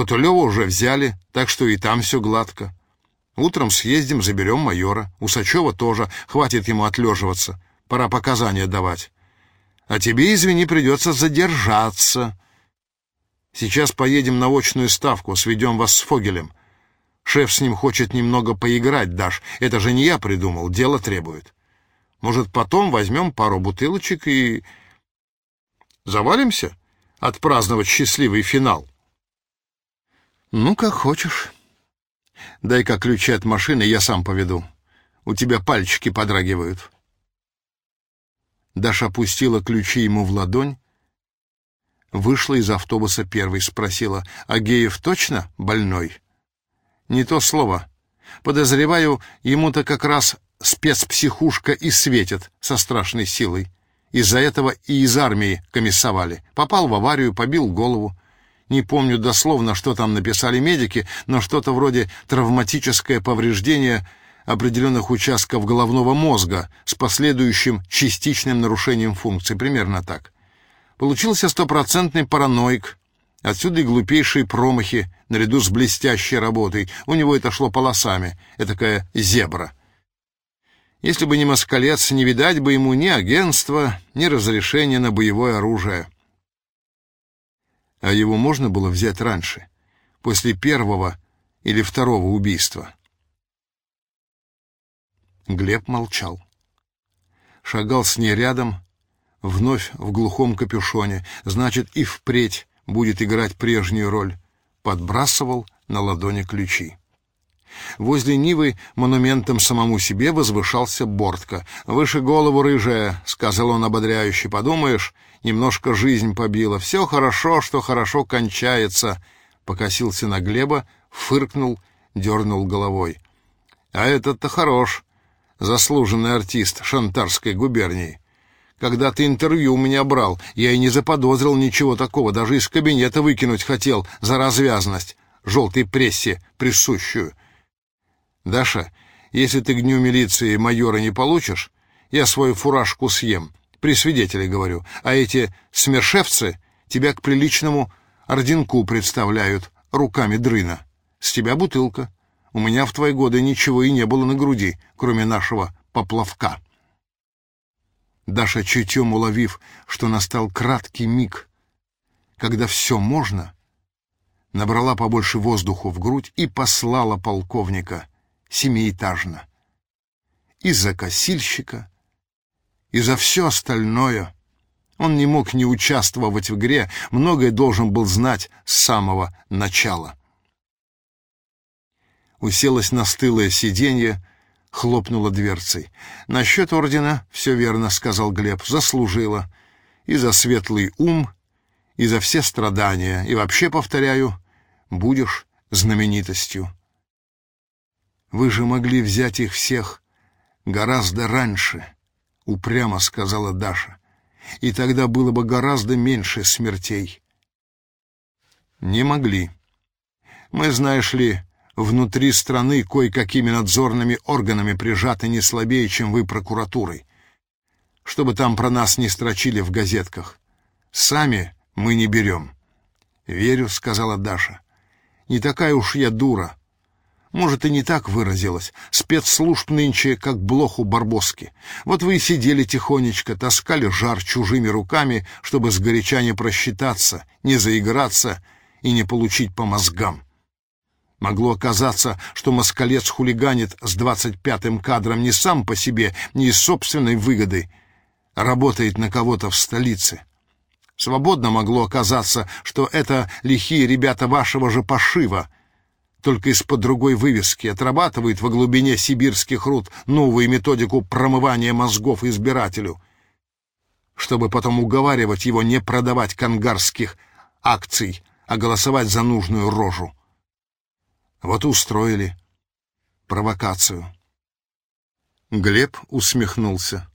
Хотулева уже взяли, так что и там все гладко. Утром съездим, заберем майора. Усачева тоже, хватит ему отлеживаться. Пора показания давать. А тебе, извини, придется задержаться. Сейчас поедем на очную ставку, сведем вас с Фогелем. Шеф с ним хочет немного поиграть, Даш. Это же не я придумал, дело требует. Может, потом возьмем пару бутылочек и... Завалимся? Отпраздновать счастливый финал. Ну, как хочешь. Дай-ка ключи от машины, я сам поведу. У тебя пальчики подрагивают. Даша опустила ключи ему в ладонь, вышла из автобуса первой, спросила, «Агеев точно больной?» «Не то слово. Подозреваю, ему-то как раз спецпсихушка и светит со страшной силой. Из-за этого и из армии комиссовали. Попал в аварию, побил голову. Не помню дословно, что там написали медики, но что-то вроде травматическое повреждение определенных участков головного мозга с последующим частичным нарушением функций. Примерно так. Получился стопроцентный параноик. Отсюда и глупейшие промахи, наряду с блестящей работой. У него это шло полосами. Это такая зебра. Если бы не москалец, не видать бы ему ни агентства, ни разрешения на боевое оружие. А его можно было взять раньше, после первого или второго убийства. Глеб молчал. Шагал с ней рядом, вновь в глухом капюшоне, значит, и впредь будет играть прежнюю роль. Подбрасывал на ладони ключи. Возле Нивы монументом самому себе возвышался Бортко. «Выше голову, рыжая», — сказал он ободряюще, — «подумаешь, немножко жизнь побила. Все хорошо, что хорошо кончается». Покосился на Глеба, фыркнул, дернул головой. «А этот-то хорош, заслуженный артист Шантарской губернии. Когда ты интервью у меня брал, я и не заподозрил ничего такого, даже из кабинета выкинуть хотел за развязность, желтой прессе присущую». «Даша, если ты к дню милиции майора не получишь, я свою фуражку съем, при свидетеле говорю, а эти смершевцы тебя к приличному орденку представляют руками дрына. С тебя бутылка. У меня в твои годы ничего и не было на груди, кроме нашего поплавка». Даша, чутьем уловив, что настал краткий миг, когда все можно, набрала побольше воздуху в грудь и послала полковника семиэтажно. И за косильщика, и за все остальное. Он не мог не участвовать в игре, многое должен был знать с самого начала. Уселась на стылое сиденье, хлопнула дверцей. «Насчет ордена все верно», — сказал Глеб, — «заслужила. И за светлый ум, и за все страдания. И вообще, повторяю, будешь знаменитостью». Вы же могли взять их всех гораздо раньше, — упрямо сказала Даша. И тогда было бы гораздо меньше смертей. Не могли. Мы, знаешь ли, внутри страны кое-какими надзорными органами прижаты не слабее, чем вы прокуратурой. Чтобы там про нас не строчили в газетках. Сами мы не берем. «Верю», — сказала Даша. «Не такая уж я дура. Может, и не так выразилась. Спецслужб нынче, как блох у барбоски. Вот вы и сидели тихонечко, таскали жар чужими руками, чтобы сгоряча не просчитаться, не заиграться и не получить по мозгам. Могло оказаться, что москалец хулиганит с двадцать пятым кадром не сам по себе, не из собственной выгоды, а работает на кого-то в столице. Свободно могло оказаться, что это лихие ребята вашего же пошива — только из-под другой вывески, отрабатывает во глубине сибирских руд новую методику промывания мозгов избирателю, чтобы потом уговаривать его не продавать кангарских акций, а голосовать за нужную рожу. Вот устроили провокацию. Глеб усмехнулся.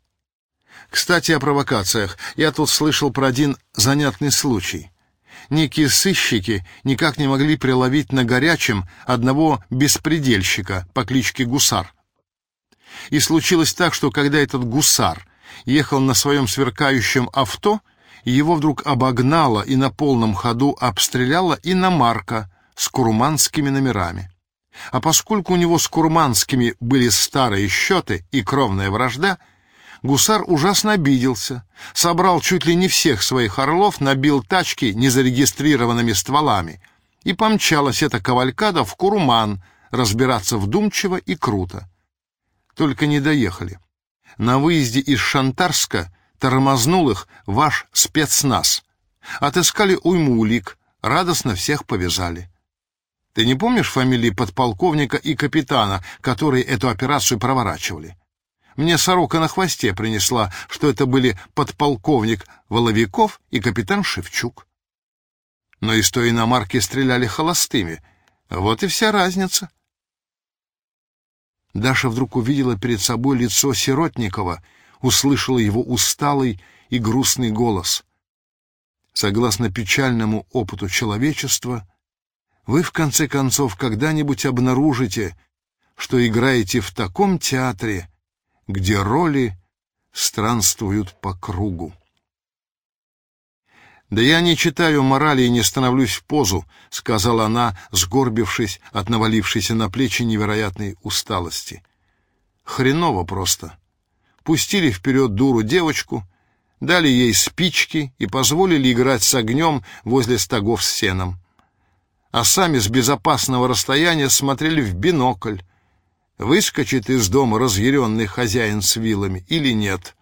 Кстати, о провокациях. Я тут слышал про один занятный случай некие сыщики никак не могли приловить на горячем одного беспредельщика по кличке Гусар. И случилось так, что когда этот гусар ехал на своем сверкающем авто, его вдруг обогнала и на полном ходу обстреляла иномарка с курманскими номерами. А поскольку у него с курманскими были старые счеты и кровная вражда, гусар ужасно обиделся, собрал чуть ли не всех своих орлов, набил тачки незарегистрированными стволами, и помчалась эта кавалькада в Курман разбираться вдумчиво и круто. Только не доехали. На выезде из Шантарска тормознул их ваш спецназ. Отыскали уйму улик, радостно всех повязали. Ты не помнишь фамилии подполковника и капитана, которые эту операцию проворачивали? Мне сорока на хвосте принесла, что это были подполковник Воловиков и капитан Шевчук. Но из той иномарки стреляли холостыми. Вот и вся разница. Даша вдруг увидела перед собой лицо Сиротникова, услышала его усталый и грустный голос. Согласно печальному опыту человечества, вы в конце концов когда-нибудь обнаружите, что играете в таком театре, где роли странствуют по кругу. «Да я не читаю морали и не становлюсь в позу», — сказала она, сгорбившись от навалившейся на плечи невероятной усталости. «Хреново просто. Пустили вперед дуру девочку, дали ей спички и позволили играть с огнем возле стогов с сеном. А сами с безопасного расстояния смотрели в бинокль, выскочит из дома разъяренный хозяин с вилами или нет».